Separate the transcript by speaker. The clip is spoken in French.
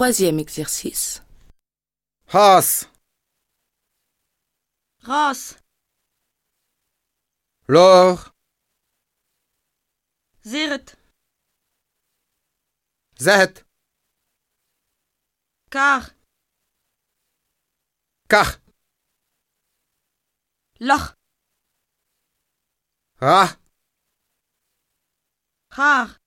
Speaker 1: Troisième exercice.
Speaker 2: Haas,
Speaker 3: Ras,
Speaker 2: Lor,
Speaker 3: Zirt,
Speaker 2: Zet,
Speaker 3: Kar,
Speaker 2: Kach,
Speaker 3: Lach,
Speaker 2: Ra,
Speaker 3: Gaar,